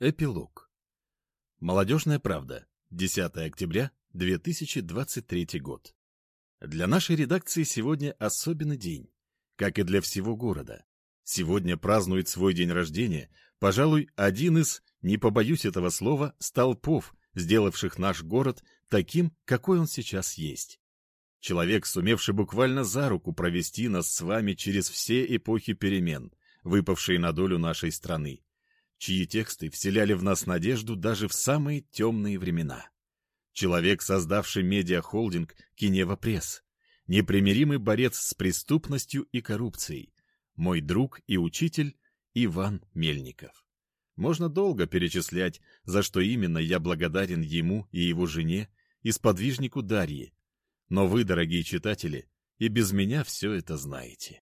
Эпилог. Молодежная правда. 10 октября 2023 год. Для нашей редакции сегодня особенный день, как и для всего города. Сегодня празднует свой день рождения, пожалуй, один из, не побоюсь этого слова, столпов, сделавших наш город таким, какой он сейчас есть. Человек, сумевший буквально за руку провести нас с вами через все эпохи перемен, выпавшие на долю нашей страны чьи тексты вселяли в нас надежду даже в самые темные времена. Человек, создавший медиахолдинг Кинева Пресс, непримиримый борец с преступностью и коррупцией, мой друг и учитель Иван Мельников. Можно долго перечислять, за что именно я благодарен ему и его жене, и сподвижнику Дарьи. Но вы, дорогие читатели, и без меня все это знаете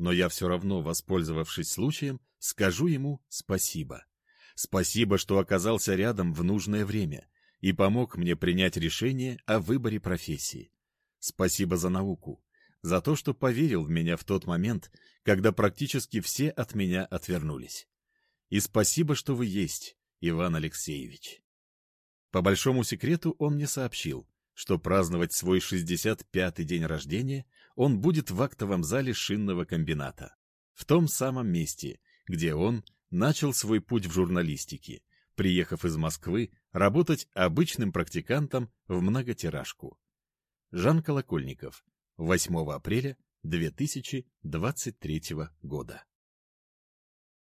но я все равно, воспользовавшись случаем, скажу ему спасибо. Спасибо, что оказался рядом в нужное время и помог мне принять решение о выборе профессии. Спасибо за науку, за то, что поверил в меня в тот момент, когда практически все от меня отвернулись. И спасибо, что вы есть, Иван Алексеевич. По большому секрету он мне сообщил, что праздновать свой 65-й день рождения он будет в актовом зале шинного комбината. В том самом месте, где он начал свой путь в журналистике, приехав из Москвы работать обычным практикантом в многотиражку. Жан Колокольников. 8 апреля 2023 года.